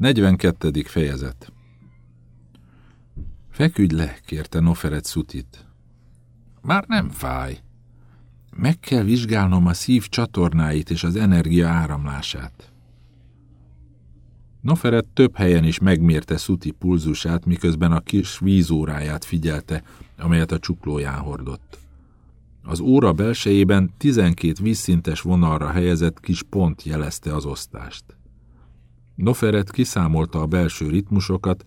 42. fejezet Feküdj le, kérte Noferet Szutit. Már nem fáj. Meg kell vizsgálnom a szív csatornáit és az energia áramlását. Noferet több helyen is megmérte Szuti pulzusát, miközben a kis vízóráját figyelte, amelyet a csuklóján hordott. Az óra belsejében 12 vízszintes vonalra helyezett kis pont jelezte az osztást. Noferet kiszámolta a belső ritmusokat,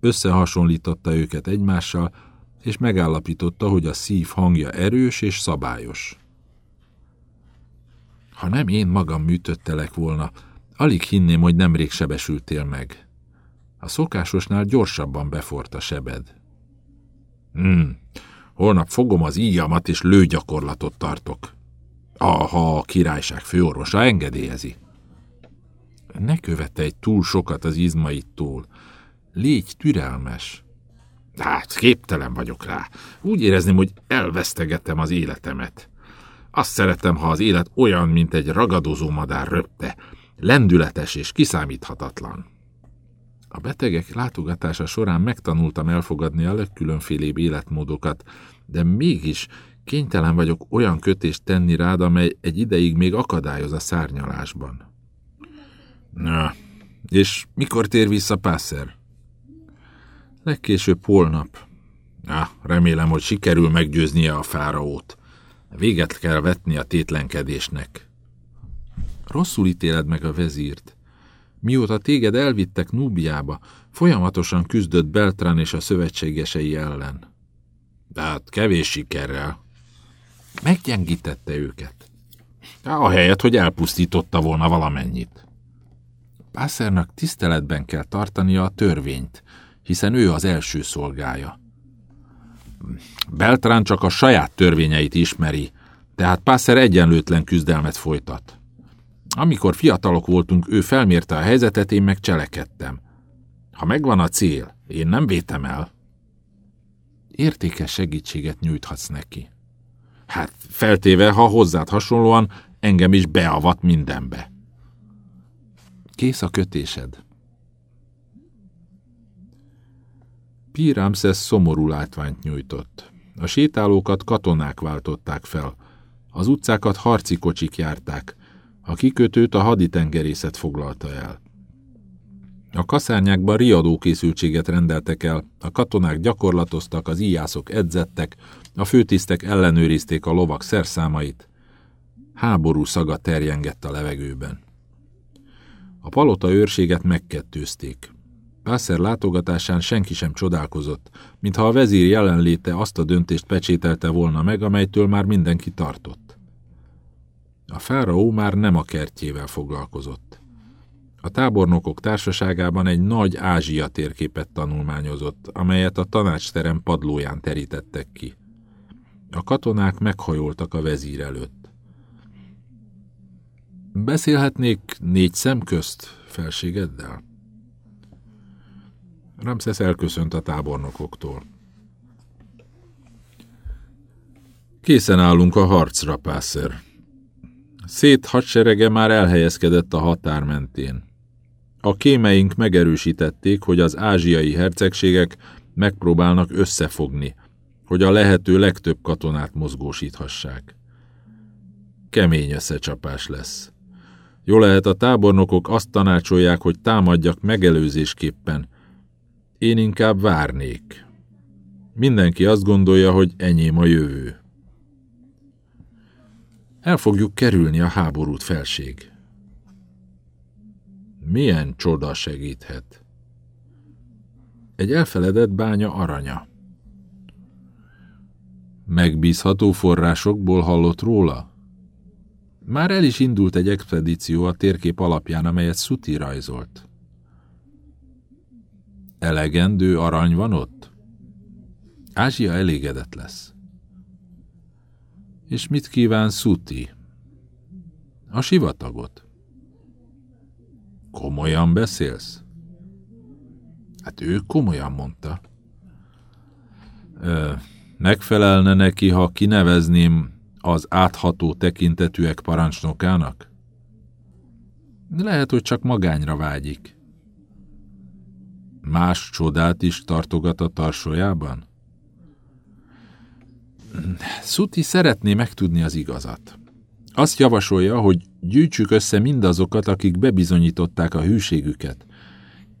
összehasonlította őket egymással, és megállapította, hogy a szív hangja erős és szabályos. Ha nem én magam műtöttelek volna, alig hinném, hogy nemrég sebesültél meg. A szokásosnál gyorsabban befort a sebed. Hmm, holnap fogom az íjamat, és lőgyakorlatot tartok. Ha a királyság főorvosa engedélyezi. Ne követelj túl sokat az izmaittól. Légy türelmes. Hát, képtelen vagyok rá. Úgy érezném, hogy elvesztegettem az életemet. Azt szeretem, ha az élet olyan, mint egy ragadozó madár röpte, lendületes és kiszámíthatatlan. A betegek látogatása során megtanultam elfogadni a legkülönfélébb életmódokat, de mégis kénytelen vagyok olyan kötést tenni rád, amely egy ideig még akadályoz a szárnyalásban. Na, és mikor tér vissza Pászer? Legkésőbb holnap. Na, remélem, hogy sikerül meggyőznie a fáraót. Véget kell vetni a tétlenkedésnek. Rosszul ítéled meg a vezírt. Mióta téged elvittek Núbiába, folyamatosan küzdött Beltrán és a szövetségesei ellen. De hát kevés sikerrel. Meggyengítette őket. Ahelyett, hogy elpusztította volna valamennyit. Pásszernak tiszteletben kell tartania a törvényt, hiszen ő az első szolgája. Beltrán csak a saját törvényeit ismeri, tehát Pászer egyenlőtlen küzdelmet folytat. Amikor fiatalok voltunk, ő felmérte a helyzetet, én meg cselekedtem. Ha megvan a cél, én nem vétem el. Értékes segítséget nyújthatsz neki. Hát feltéve, ha hozzád hasonlóan engem is beavat mindenbe. Kész a kötésed. P. Ramses szomorú látványt nyújtott. A sétálókat katonák váltották fel. Az utcákat harci kocsik járták. A kikötőt a haditengerészet foglalta el. A kaszárnyákban riadó készültséget rendeltek el, a katonák gyakorlatoztak, az íjászok edzettek, a főtisztek ellenőrizték a lovak szerszámait. Háború szaga terjengett a levegőben. A palota őrséget megkettőzték. Pászer látogatásán senki sem csodálkozott, mintha a vezír jelenléte azt a döntést pecsételte volna meg, amelytől már mindenki tartott. A fáraó már nem a kertjével foglalkozott. A tábornokok társaságában egy nagy Ázsia térképet tanulmányozott, amelyet a tanácsterem padlóján terítettek ki. A katonák meghajoltak a vezír előtt. Beszélhetnék négy szem közt felségeddel? Ramszesz elköszönt a tábornokoktól. Készen állunk a harcra, Pászer. Szét hadserege már elhelyezkedett a határ mentén. A kémeink megerősítették, hogy az ázsiai hercegségek megpróbálnak összefogni, hogy a lehető legtöbb katonát mozgósíthassák. Kemény összecsapás lesz. Jó lehet a tábornokok azt tanácsolják, hogy támadjak megelőzésképpen. Én inkább várnék. Mindenki azt gondolja, hogy enyém a jövő. El fogjuk kerülni a háborút felség. Milyen csoda segíthet? Egy elfeledett bánya aranya. Megbízható forrásokból hallott róla? Már el is indult egy expedíció a térkép alapján, amelyet Szuti rajzolt. Elegendő arany van ott? Ázsia elégedett lesz. És mit kíván Szuti? A sivatagot. Komolyan beszélsz? Hát ő komolyan mondta. Ö, megfelelne neki, ha kinevezném az átható tekintetűek parancsnokának? Lehet, hogy csak magányra vágyik. Más csodát is tartogat a tarsójában? Szuti szeretné megtudni az igazat. Azt javasolja, hogy gyűjtsük össze mindazokat, akik bebizonyították a hűségüket,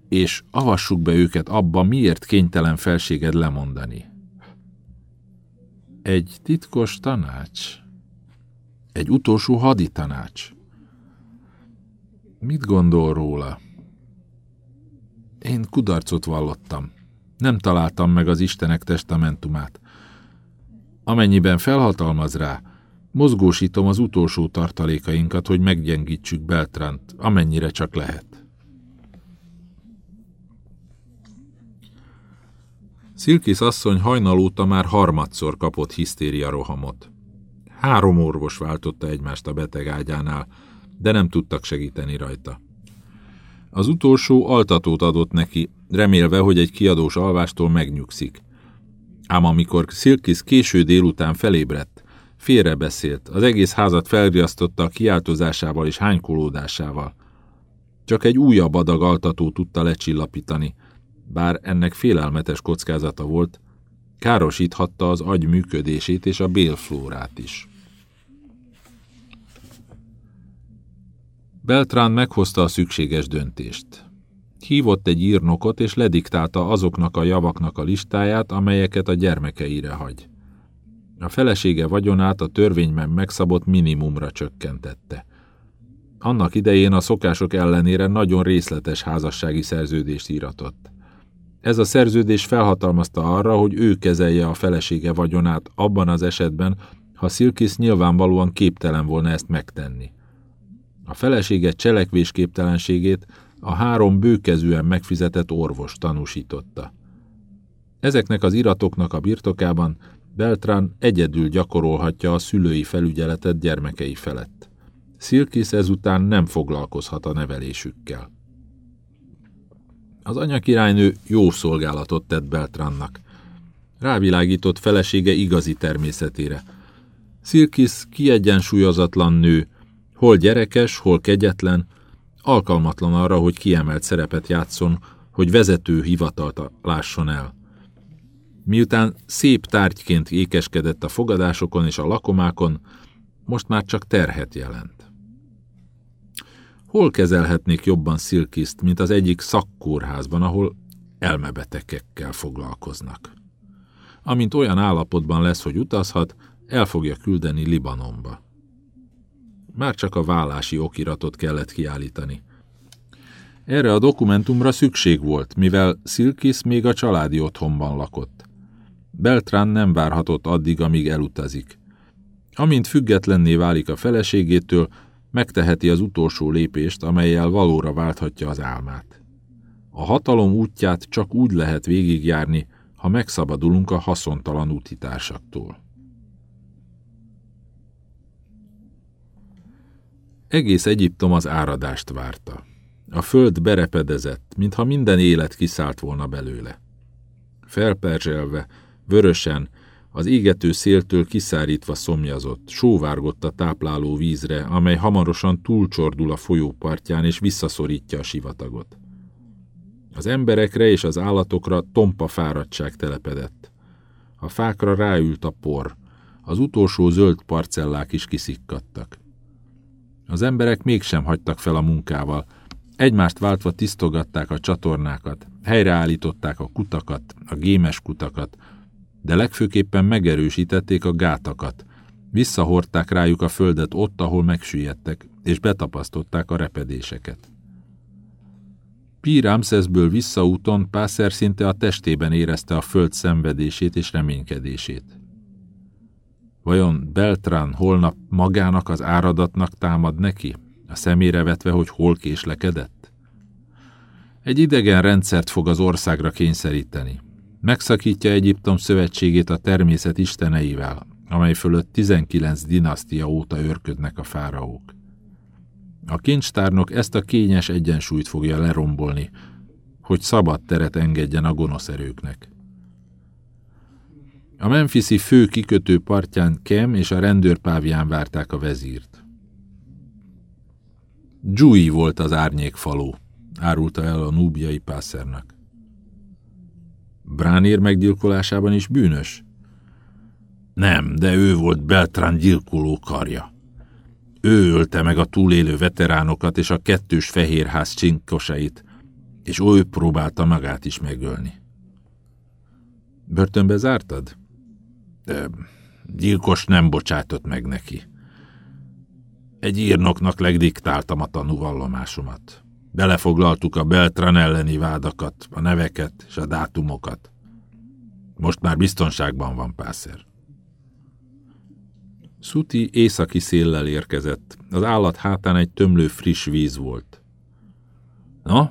és avassuk be őket abba, miért kénytelen felséged lemondani. Egy titkos tanács. Egy utolsó haditanács. Mit gondol róla? Én kudarcot vallottam. Nem találtam meg az Istenek testamentumát. Amennyiben felhatalmaz rá, mozgósítom az utolsó tartalékainkat, hogy meggyengítsük Beltrant, amennyire csak lehet. Szilkisz asszony hajnal óta már harmadszor kapott hisztéria rohamot. Három orvos váltotta egymást a beteg ágyánál, de nem tudtak segíteni rajta. Az utolsó altatót adott neki, remélve, hogy egy kiadós alvástól megnyugszik. Ám amikor Szilkisz késő délután felébredt, félrebeszélt, az egész házat felriasztotta a kiáltozásával és hánykolódásával. Csak egy újabb adag altató tudta lecsillapítani, bár ennek félelmetes kockázata volt, károsíthatta az agy működését és a bélflórát is. Beltrán meghozta a szükséges döntést. Hívott egy írnokot, és lediktálta azoknak a javaknak a listáját, amelyeket a gyermekeire hagy. A felesége vagyonát a törvényben megszabott minimumra csökkentette. Annak idején a szokások ellenére nagyon részletes házassági szerződést íratott. Ez a szerződés felhatalmazta arra, hogy ő kezelje a felesége vagyonát abban az esetben, ha Szilkisz nyilvánvalóan képtelen volna ezt megtenni. A felesége cselekvésképtelenségét a három bőkezűen megfizetett orvos tanúsította. Ezeknek az iratoknak a birtokában Beltrán egyedül gyakorolhatja a szülői felügyeletet gyermekei felett. Szilkisz ezután nem foglalkozhat a nevelésükkel. Az anyakirálynő jó szolgálatot tett Beltrannak. Rávilágított felesége igazi természetére. Szilkisz kiegyensúlyozatlan nő, hol gyerekes, hol kegyetlen, alkalmatlan arra, hogy kiemelt szerepet játszon, hogy vezető hivatalt lásson el. Miután szép tárgyként ékeskedett a fogadásokon és a lakomákon, most már csak terhet jelent. Hol kezelhetnék jobban Szilkiszt, mint az egyik szakkórházban, ahol elmebetegekkel foglalkoznak. Amint olyan állapotban lesz, hogy utazhat, el fogja küldeni Libanonba. Már csak a vállási okiratot kellett kiállítani. Erre a dokumentumra szükség volt, mivel Szilkisz még a családi otthonban lakott. Beltrán nem várhatott addig, amíg elutazik. Amint függetlenné válik a feleségétől, megteheti az utolsó lépést, amelyel valóra válthatja az álmát. A hatalom útját csak úgy lehet végigjárni, ha megszabadulunk a haszontalan útitársaktól. Egész Egyiptom az áradást várta. A föld berepedezett, mintha minden élet kiszállt volna belőle. Felperzselve, vörösen, az égető széltől kiszárítva szomjazott, sóvárgott a tápláló vízre, amely hamarosan túlcsordul a folyópartján és visszaszorítja a sivatagot. Az emberekre és az állatokra tompa fáradtság telepedett. A fákra ráült a por, az utolsó zöld parcellák is kiszikkadtak. Az emberek mégsem hagytak fel a munkával, egymást váltva tisztogatták a csatornákat, helyreállították a kutakat, a gémes kutakat, de legfőképpen megerősítették a gátakat, visszahordták rájuk a földet ott, ahol megsüllyedtek, és betapasztották a repedéseket. Pírámszeszből visszaúton Pászer szinte a testében érezte a föld szenvedését és reménykedését. Vajon Beltrán holnap magának az áradatnak támad neki, a szemére vetve, hogy hol késlekedett? Egy idegen rendszert fog az országra kényszeríteni, megszakítja Egyiptom szövetségét a természet isteneivel, amely fölött 19 dinasztia óta őrködnek a fáraók. A kincstárnok ezt a kényes egyensúlyt fogja lerombolni, hogy szabad teret engedjen a gonosz erőknek. A Memphisi fő kikötő partján Kem és a rendőrpávián várták a vezírt. Dzsúi volt az árnyékfaló, árulta el a núbiai pászernak. Bránér meggyilkolásában is bűnös? Nem, de ő volt Beltrán gyilkoló karja. Ő ölte meg a túlélő veteránokat és a kettős fehérház csinkosait, és ő próbálta magát is megölni. Börtönbe zártad? De gyilkos nem bocsátott meg neki. Egy írnoknak legdiktáltam a tanúvallomásomat. Belefoglaltuk a Beltran elleni vádakat, a neveket és a dátumokat. Most már biztonságban van Pászer. Szuti északi széllel érkezett. Az állat hátán egy tömlő friss víz volt. No,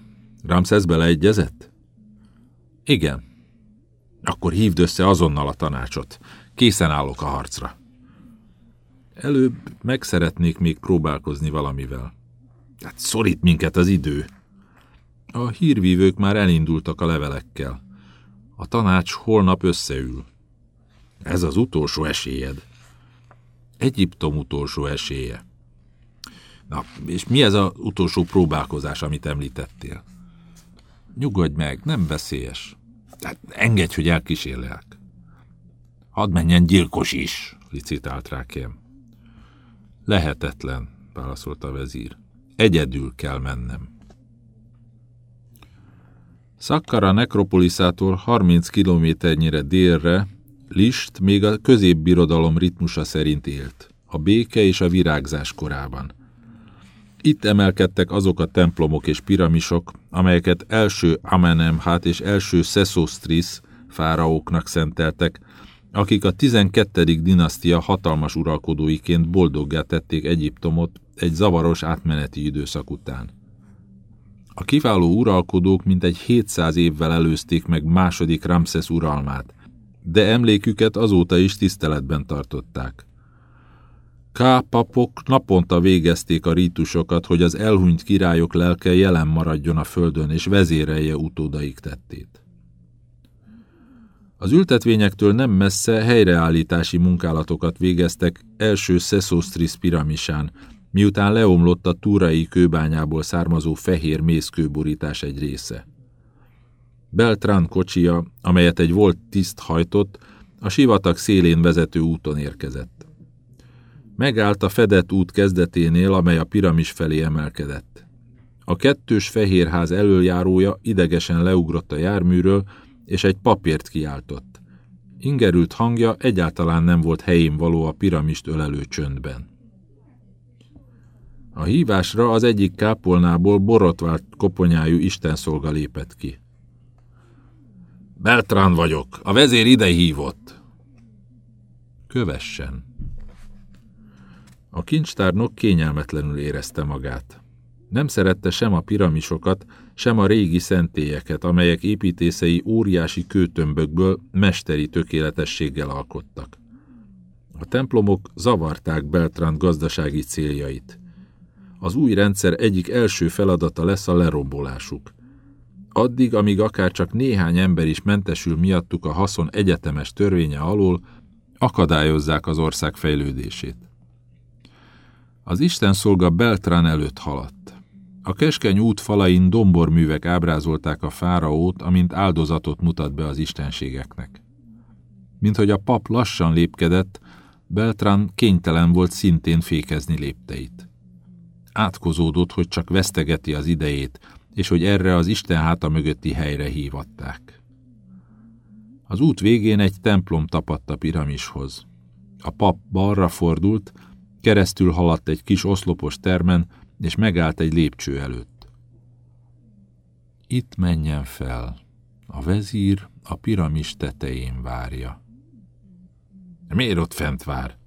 Ramszesz beleegyezett? Igen. Akkor hívd össze azonnal a tanácsot. Készen állok a harcra. Előbb meg szeretnék még próbálkozni valamivel. Hát szorít minket az idő. A hírvívők már elindultak a levelekkel. A tanács holnap összeül. Ez az utolsó esélyed. Egyiptom utolsó esélye. Na, és mi ez az utolsó próbálkozás, amit említettél? Nyugodj meg, nem veszélyes. Hát engedj, hogy elkísérlek. Hadd menjen gyilkos is, licitált rá Kem. Lehetetlen, válaszolta a vezír. Egyedül kell mennem. Szakkara nekropoliszától 30 kilométernyire délre List még a középbirodalom ritmusa szerint élt, a béke és a virágzás korában. Itt emelkedtek azok a templomok és piramisok, amelyeket első Amenemhat és első Sesostris fáraóknak szenteltek, akik a 12. dinasztia hatalmas uralkodóiként boldoggá tették Egyiptomot egy zavaros átmeneti időszak után. A kiváló uralkodók mintegy 700 évvel előzték meg második Ramszesz uralmát, de emléküket azóta is tiszteletben tartották. K. naponta végezték a rítusokat, hogy az elhunyt királyok lelke jelen maradjon a földön, és vezérelje utódaik tettét. Az ültetvényektől nem messze helyreállítási munkálatokat végeztek első Sesostris piramisán, miután leomlott a túrai kőbányából származó fehér mészkőborítás egy része. Beltrán kocsia, amelyet egy volt tiszt hajtott, a sivatag szélén vezető úton érkezett. Megállt a fedett út kezdeténél, amely a piramis felé emelkedett. A kettős fehérház elöljárója idegesen leugrott a járműről, és egy papírt kiáltott. Ingerült hangja egyáltalán nem volt helyén való a piramist ölelő csöndben. A hívásra az egyik kápolnából borotvált koponyájú istenszolga lépett ki. Beltrán vagyok, a vezér ide hívott. Kövessen. A kincstárnok kényelmetlenül érezte magát. Nem szerette sem a piramisokat, sem a régi szentélyeket, amelyek építészei óriási kőtömbökből mesteri tökéletességgel alkottak. A templomok zavarták Beltrán gazdasági céljait. Az új rendszer egyik első feladata lesz a lerombolásuk. Addig, amíg akár csak néhány ember is mentesül miattuk a haszon egyetemes törvénye alól, akadályozzák az ország fejlődését. Az Isten szolga Beltrán előtt haladt. A keskeny út falain domborművek ábrázolták a fáraót, amint áldozatot mutat be az istenségeknek. Mint hogy a pap lassan lépkedett, Beltrán kénytelen volt szintén fékezni lépteit. Átkozódott, hogy csak vesztegeti az idejét, és hogy erre az Isten háta mögötti helyre hívatták. Az út végén egy templom tapadt a piramishoz. A pap balra fordult, keresztül haladt egy kis oszlopos termen, és megállt egy lépcső előtt. Itt menjen fel, a vezír a piramis tetején várja. Miért ott fent vár?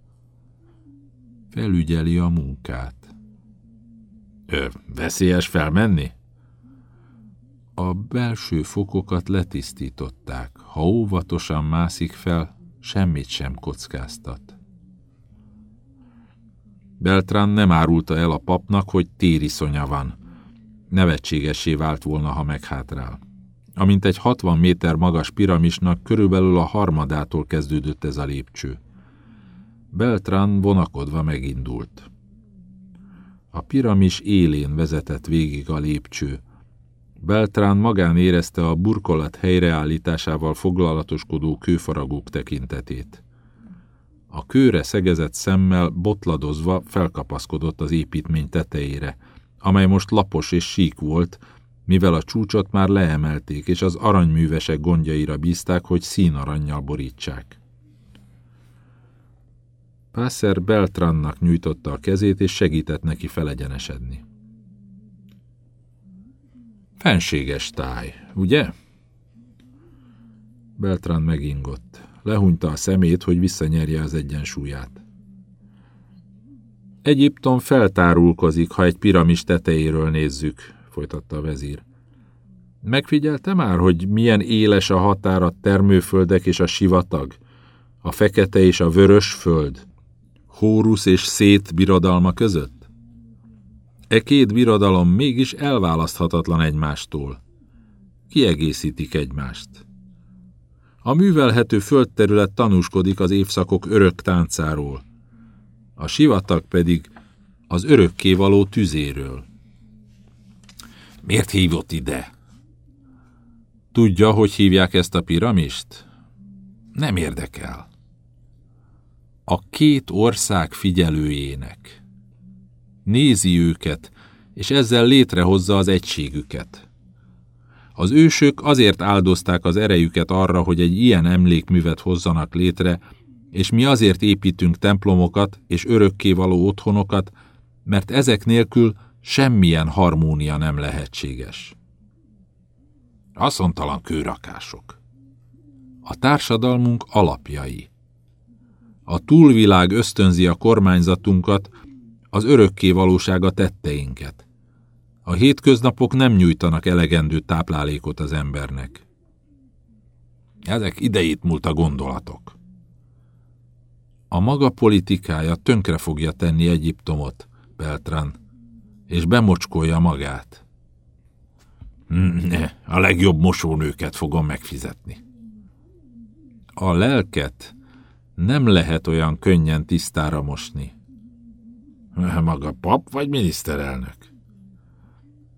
Felügyeli a munkát. Ö, veszélyes felmenni? A belső fokokat letisztították. Ha óvatosan mászik fel, semmit sem kockáztat. Beltrán nem árulta el a papnak, hogy tériszonya van. Nevetségesé vált volna, ha meghátrál. Amint egy 60 méter magas piramisnak körülbelül a harmadától kezdődött ez a lépcső. Beltrán vonakodva megindult. A piramis élén vezetett végig a lépcső, Beltrán magán érezte a burkolat helyreállításával foglalatoskodó kőfaragók tekintetét. A kőre szegezett szemmel botladozva felkapaszkodott az építmény tetejére, amely most lapos és sík volt, mivel a csúcsot már leemelték, és az aranyművesek gondjaira bízták, hogy színarannyal borítsák. Pászer Beltrannak nyújtotta a kezét, és segített neki felegyenesedni. Fenséges táj, ugye? Beltran megingott. Lehúnyta a szemét, hogy visszanyerje az egyensúlyát. Egyiptom feltárulkozik, ha egy piramis tetejéről nézzük, folytatta a vezír. Megfigyelte már, hogy milyen éles a határ a termőföldek és a sivatag, a fekete és a vörös föld, Hórusz és Szét birodalma között? E két birodalom mégis elválaszthatatlan egymástól. Kiegészítik egymást. A művelhető földterület tanúskodik az évszakok örök táncáról, a sivatag pedig az örökkévaló tüzéről. Miért hívott ide? Tudja, hogy hívják ezt a piramist? Nem érdekel. A két ország figyelőjének. Nézi őket, és ezzel létrehozza az egységüket. Az ősök azért áldozták az erejüket arra, hogy egy ilyen emlékművet hozzanak létre, és mi azért építünk templomokat és örökkévaló otthonokat, mert ezek nélkül semmilyen harmónia nem lehetséges. Haszontalan kőrakások. A társadalmunk alapjai. A túlvilág ösztönzi a kormányzatunkat, az örökké valósága tetteinket. A hétköznapok nem nyújtanak elegendő táplálékot az embernek. Ezek idejét múlt a gondolatok. A maga politikája tönkre fogja tenni Egyiptomot, Beltran, és bemocskolja magát. Ne, a legjobb mosónőket fogom megfizetni. A lelket nem lehet olyan könnyen tisztára mosni. Maga pap vagy miniszterelnök?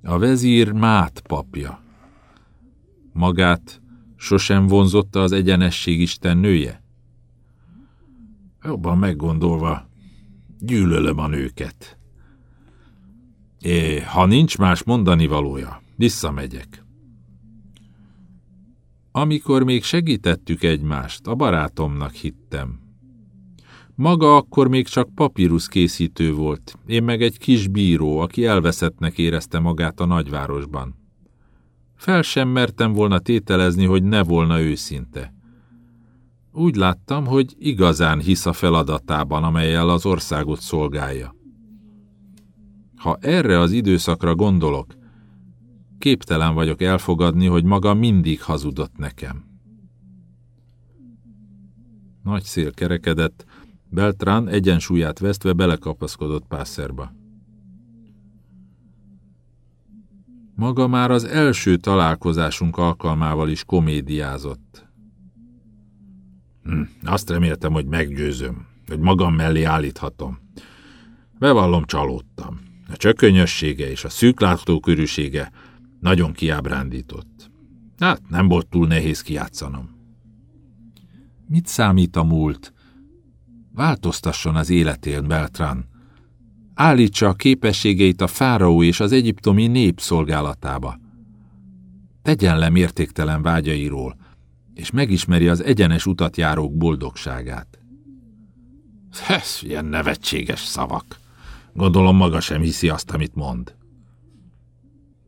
A vezír Mát papja. Magát sosem vonzotta az egyenesség Isten nője? Jobban meggondolva, gyűlölöm a nőket. É, ha nincs más mondani valója, visszamegyek. Amikor még segítettük egymást, a barátomnak hittem. Maga akkor még csak papírus készítő volt, én meg egy kis bíró, aki elveszettnek érezte magát a nagyvárosban. Fel sem mertem volna tételezni, hogy ne volna őszinte. Úgy láttam, hogy igazán hisz a feladatában, amelyel az országot szolgálja. Ha erre az időszakra gondolok, képtelen vagyok elfogadni, hogy maga mindig hazudott nekem. Nagy szél kerekedett, Beltrán egyensúlyát vesztve belekapaszkodott Pászerba. Maga már az első találkozásunk alkalmával is komédiázott. Hm, azt reméltem, hogy meggyőzöm, hogy magam mellé állíthatom. Bevallom, csalódtam. A csökönyössége és a szűklátókörűsége nagyon kiábrándított. Hát, nem volt túl nehéz kiátszanom. Mit számít a múlt? Változtasson az életén, Beltran. Állítsa a képességeit a fáraó és az egyiptomi nép szolgálatába. Tegyen le mértéktelen vágyairól, és megismeri az egyenes utat járók boldogságát. Ez ilyen nevetséges szavak. Gondolom maga sem hiszi azt, amit mond.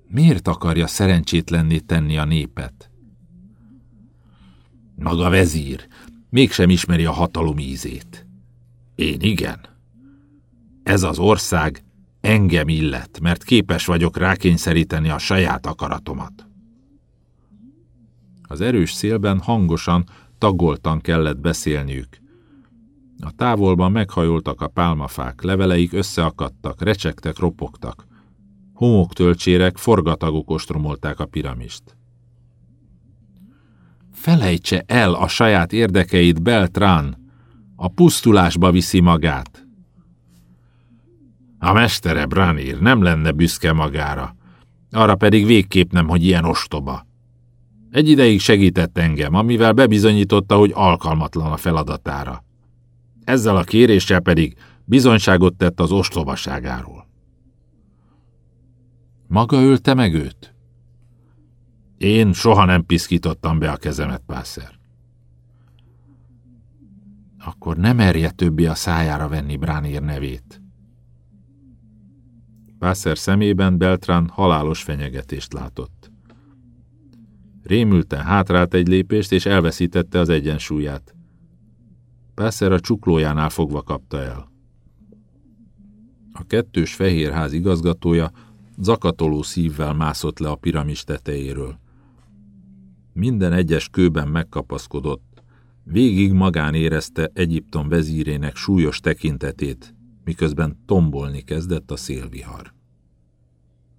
Miért akarja szerencsétlenné tenni a népet? Maga vezír, mégsem ismeri a hatalom ízét. Én igen. Ez az ország engem illet, mert képes vagyok rákényszeríteni a saját akaratomat. Az erős szélben hangosan, tagoltan kellett beszélniük. A távolban meghajoltak a pálmafák, leveleik összeakadtak, recsegtek, ropogtak. Homoktölcsérek forgatagok ostromolták a piramist. Felejtse el a saját érdekeit, Beltrán! A pusztulásba viszi magát. A mestere Branir nem lenne büszke magára, Arra pedig végképp nem, hogy ilyen ostoba. Egy ideig segített engem, amivel bebizonyította, hogy alkalmatlan a feladatára. Ezzel a kéréssel pedig bizonyságot tett az ostobaságáról. Maga ölte meg őt? Én soha nem piszkítottam be a kezemet, Pászer. Akkor nem merje többi a szájára venni Bránír nevét. Pászer szemében Beltrán halálos fenyegetést látott. Rémülten hátrált egy lépést, és elveszítette az egyensúlyát. Pászer a csuklójánál fogva kapta el. A kettős fehérház igazgatója zakatoló szívvel mászott le a piramis tetejéről. Minden egyes kőben megkapaszkodott, végig magán érezte Egyiptom vezírének súlyos tekintetét, miközben tombolni kezdett a szélvihar.